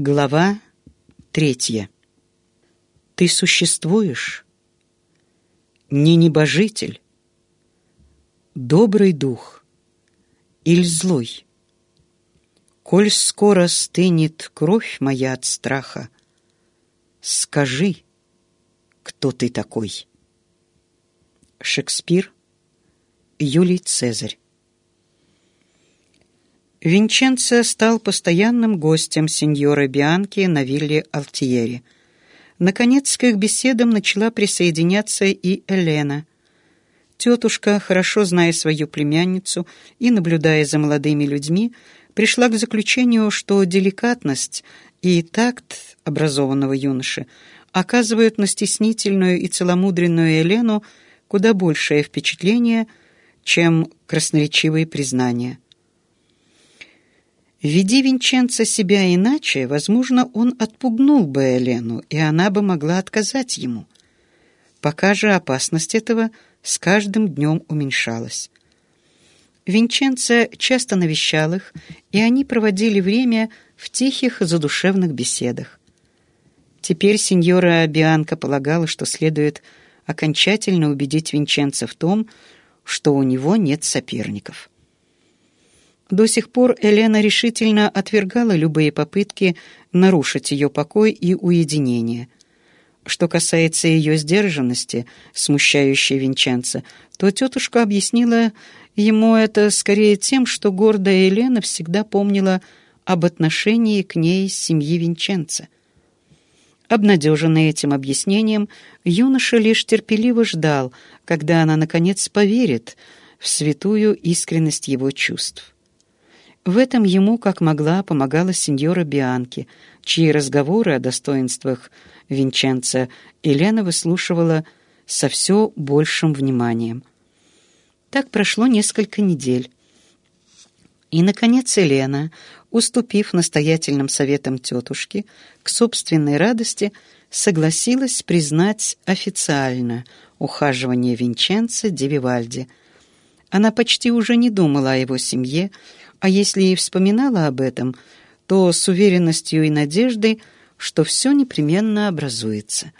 Глава третья. Ты существуешь? Не небожитель, добрый дух или злой? Коль скоро стынет кровь моя от страха, скажи, кто ты такой? Шекспир, Юлий Цезарь. Винченцо стал постоянным гостем сеньора Бианки на вилле Алтиери. Наконец, к их беседам начала присоединяться и Елена. Тетушка, хорошо зная свою племянницу и наблюдая за молодыми людьми, пришла к заключению, что деликатность и такт образованного юноши оказывают на стеснительную и целомудренную Елену куда большее впечатление, чем красноречивые признания. Веди Винченцо себя иначе, возможно, он отпугнул бы Елену, и она бы могла отказать ему. Пока же опасность этого с каждым днем уменьшалась. Винченцо часто навещал их, и они проводили время в тихих задушевных беседах. Теперь сеньора Бианка полагала, что следует окончательно убедить Винченцо в том, что у него нет соперников. До сих пор Елена решительно отвергала любые попытки нарушить ее покой и уединение. Что касается ее сдержанности, смущающей Винченца, то тетушка объяснила ему это скорее тем, что гордая Елена всегда помнила об отношении к ней семьи Винченца. Обнадеженный этим объяснением, юноша лишь терпеливо ждал, когда она, наконец, поверит в святую искренность его чувств. В этом ему, как могла, помогала сеньора Бианки, чьи разговоры о достоинствах Винченца Елена выслушивала со все большим вниманием. Так прошло несколько недель. И, наконец, Елена, уступив настоятельным советам тетушки, к собственной радости согласилась признать официально ухаживание Винченца Девивальди. Она почти уже не думала о его семье, а если и вспоминала об этом, то с уверенностью и надеждой, что все непременно образуется.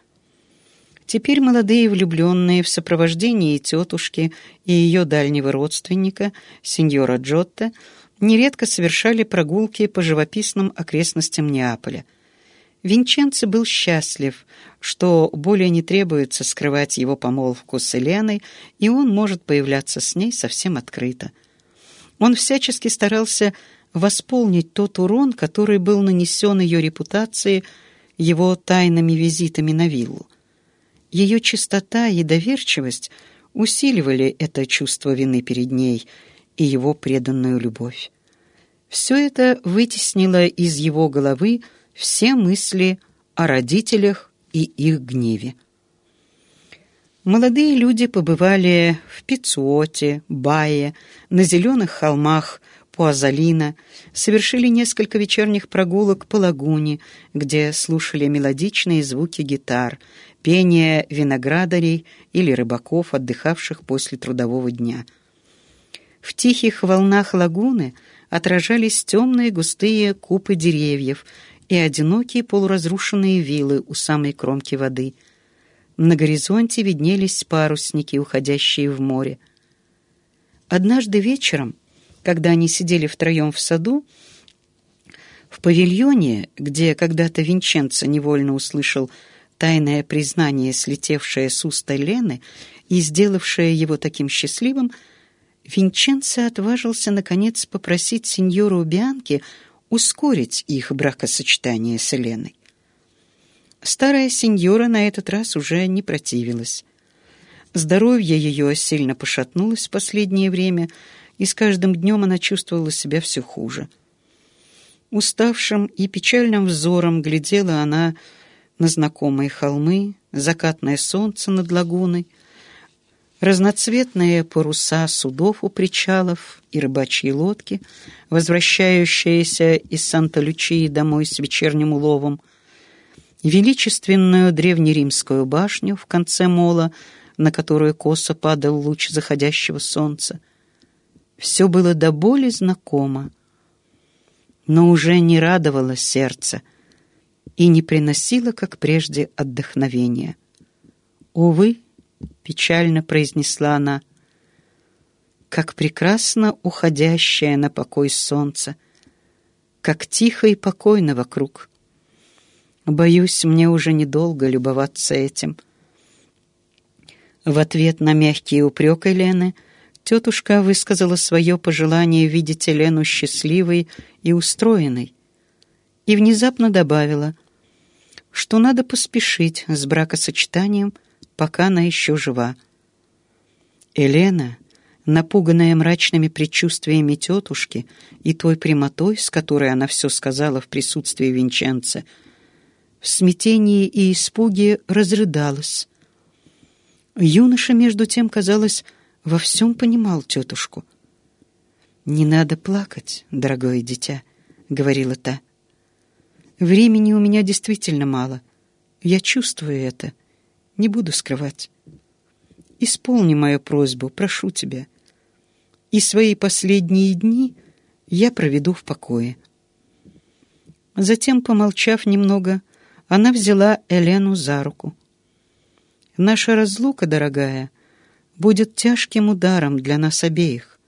Теперь молодые влюбленные в сопровождении тетушки и ее дальнего родственника, сеньора Джотто, нередко совершали прогулки по живописным окрестностям Неаполя. Винченцо был счастлив, что более не требуется скрывать его помолвку с Еленой, и он может появляться с ней совсем открыто – он всячески старался восполнить тот урон, который был нанесен ее репутации его тайными визитами на виллу. Ее чистота и доверчивость усиливали это чувство вины перед ней и его преданную любовь. Все это вытеснило из его головы все мысли о родителях и их гневе. Молодые люди побывали в Пицуоте, Бае, на зеленых холмах Пуазалина, совершили несколько вечерних прогулок по лагуне, где слушали мелодичные звуки гитар, пение виноградарей или рыбаков, отдыхавших после трудового дня. В тихих волнах лагуны отражались темные густые купы деревьев и одинокие полуразрушенные виллы у самой кромки воды — на горизонте виднелись парусники, уходящие в море. Однажды вечером, когда они сидели втроем в саду, в павильоне, где когда-то Винченцо невольно услышал тайное признание, слетевшее с уста Лены и сделавшее его таким счастливым, Винченцо отважился, наконец, попросить сеньору Бианки ускорить их бракосочетание с Еленой. Старая сеньора на этот раз уже не противилась. Здоровье ее сильно пошатнулось в последнее время, и с каждым днем она чувствовала себя все хуже. Уставшим и печальным взором глядела она на знакомые холмы, закатное солнце над лагуной, разноцветные паруса судов у причалов и рыбачьи лодки, возвращающиеся из Санта-Лючии домой с вечерним уловом — величественную древнеримскую башню в конце мола, на которую косо падал луч заходящего солнца. Все было до боли знакомо, но уже не радовало сердце, и не приносила, как прежде, отдохновения. «Увы», — печально произнесла она, — «как прекрасно уходящее на покой солнце, как тихо и покойно вокруг. Боюсь, мне уже недолго любоваться этим». В ответ на мягкий упрек Елены тетушка высказала свое пожелание видеть Елену счастливой и устроенной и внезапно добавила — что надо поспешить с бракосочетанием, пока она еще жива. Елена, напуганная мрачными предчувствиями тетушки и той прямотой, с которой она все сказала в присутствии Винченца, в смятении и испуге разрыдалась. Юноша, между тем, казалось, во всем понимал тетушку. «Не надо плакать, дорогое дитя», — говорила та. Времени у меня действительно мало. Я чувствую это. Не буду скрывать. Исполни мою просьбу, прошу тебя. И свои последние дни я проведу в покое. Затем, помолчав немного, она взяла Элену за руку. «Наша разлука, дорогая, будет тяжким ударом для нас обеих».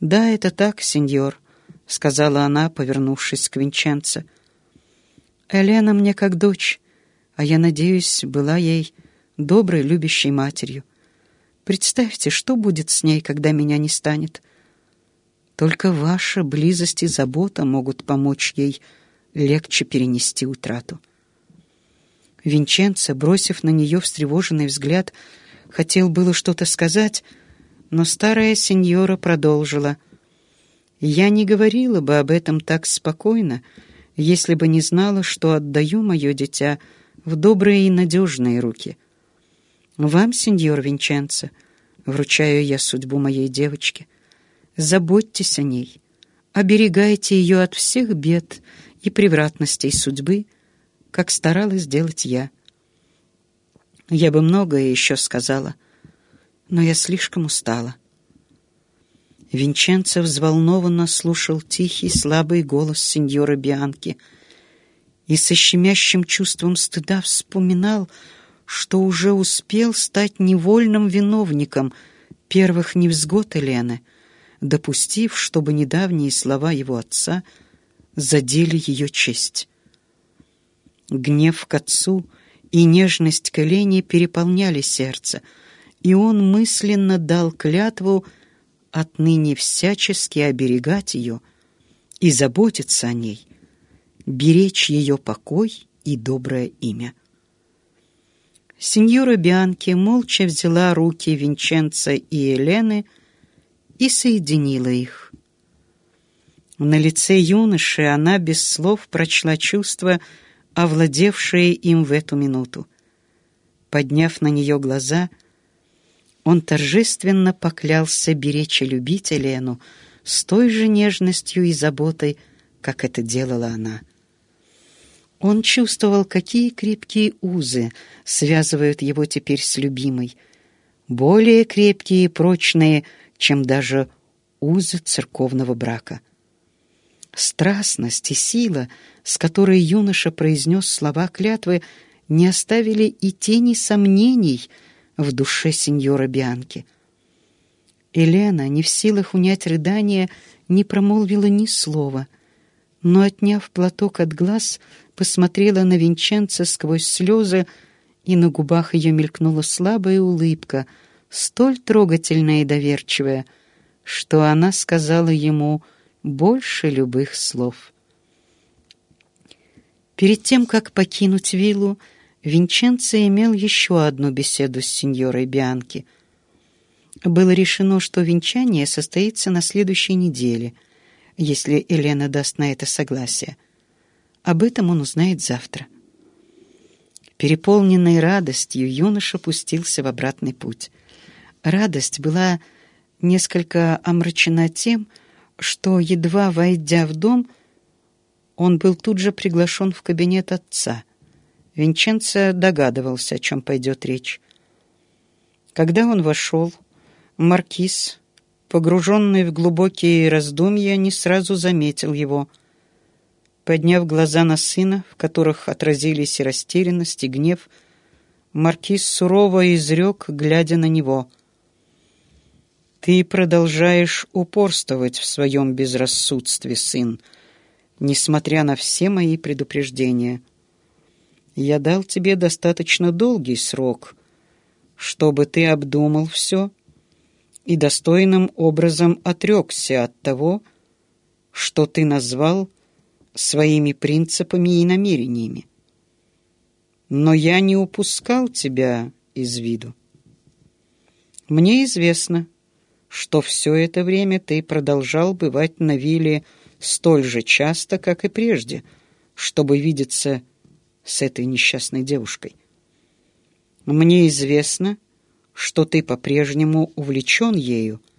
«Да, это так, сеньор», — сказала она, повернувшись к Винченцо. Елена мне как дочь, а я, надеюсь, была ей доброй, любящей матерью. Представьте, что будет с ней, когда меня не станет. Только ваша близость и забота могут помочь ей легче перенести утрату. Винченцо, бросив на нее встревоженный взгляд, хотел было что-то сказать, но старая сеньора продолжила. «Я не говорила бы об этом так спокойно, — если бы не знала, что отдаю мое дитя в добрые и надежные руки. Вам, сеньор Винченцо, вручаю я судьбу моей девочки. Заботьтесь о ней, оберегайте ее от всех бед и превратностей судьбы, как старалась сделать я. Я бы многое еще сказала, но я слишком устала. Винченцо взволнованно слушал тихий, слабый голос сеньора Бианки и со щемящим чувством стыда вспоминал, что уже успел стать невольным виновником первых невзгод Елены, допустив, чтобы недавние слова его отца задели ее честь. Гнев к отцу и нежность к Елене переполняли сердце, и он мысленно дал клятву — отныне всячески оберегать ее и заботиться о ней, беречь ее покой и доброе имя. Сеньора Бианки молча взяла руки Винченца и Елены и соединила их. На лице юноши она без слов прочла чувства, овладевшие им в эту минуту. Подняв на нее глаза — он торжественно поклялся беречь и любить Елену с той же нежностью и заботой, как это делала она. Он чувствовал, какие крепкие узы связывают его теперь с любимой, более крепкие и прочные, чем даже узы церковного брака. Страстность и сила, с которой юноша произнес слова клятвы, не оставили и тени сомнений — в душе сеньора Бианки. Елена, не в силах унять рыдание, не промолвила ни слова, но, отняв платок от глаз, посмотрела на Винченца сквозь слезы, и на губах ее мелькнула слабая улыбка, столь трогательная и доверчивая, что она сказала ему больше любых слов. Перед тем, как покинуть виллу, Винченцо имел еще одну беседу с сеньорой Бианки. Было решено, что венчание состоится на следующей неделе, если Елена даст на это согласие. Об этом он узнает завтра. Переполненный радостью, юноша пустился в обратный путь. Радость была несколько омрачена тем, что, едва войдя в дом, он был тут же приглашен в кабинет отца — Винченцо догадывался, о чем пойдет речь. Когда он вошел, маркиз, погруженный в глубокие раздумья, не сразу заметил его. Подняв глаза на сына, в которых отразились и растерянность, и гнев, маркиз сурово изрек, глядя на него. «Ты продолжаешь упорствовать в своем безрассудстве, сын, несмотря на все мои предупреждения. Я дал тебе достаточно долгий срок, чтобы ты обдумал все и достойным образом отрекся от того, что ты назвал своими принципами и намерениями. Но я не упускал тебя из виду. Мне известно, что все это время ты продолжал бывать на вилле столь же часто, как и прежде, чтобы видеться с этой несчастной девушкой. Мне известно, что ты по-прежнему увлечен ею, —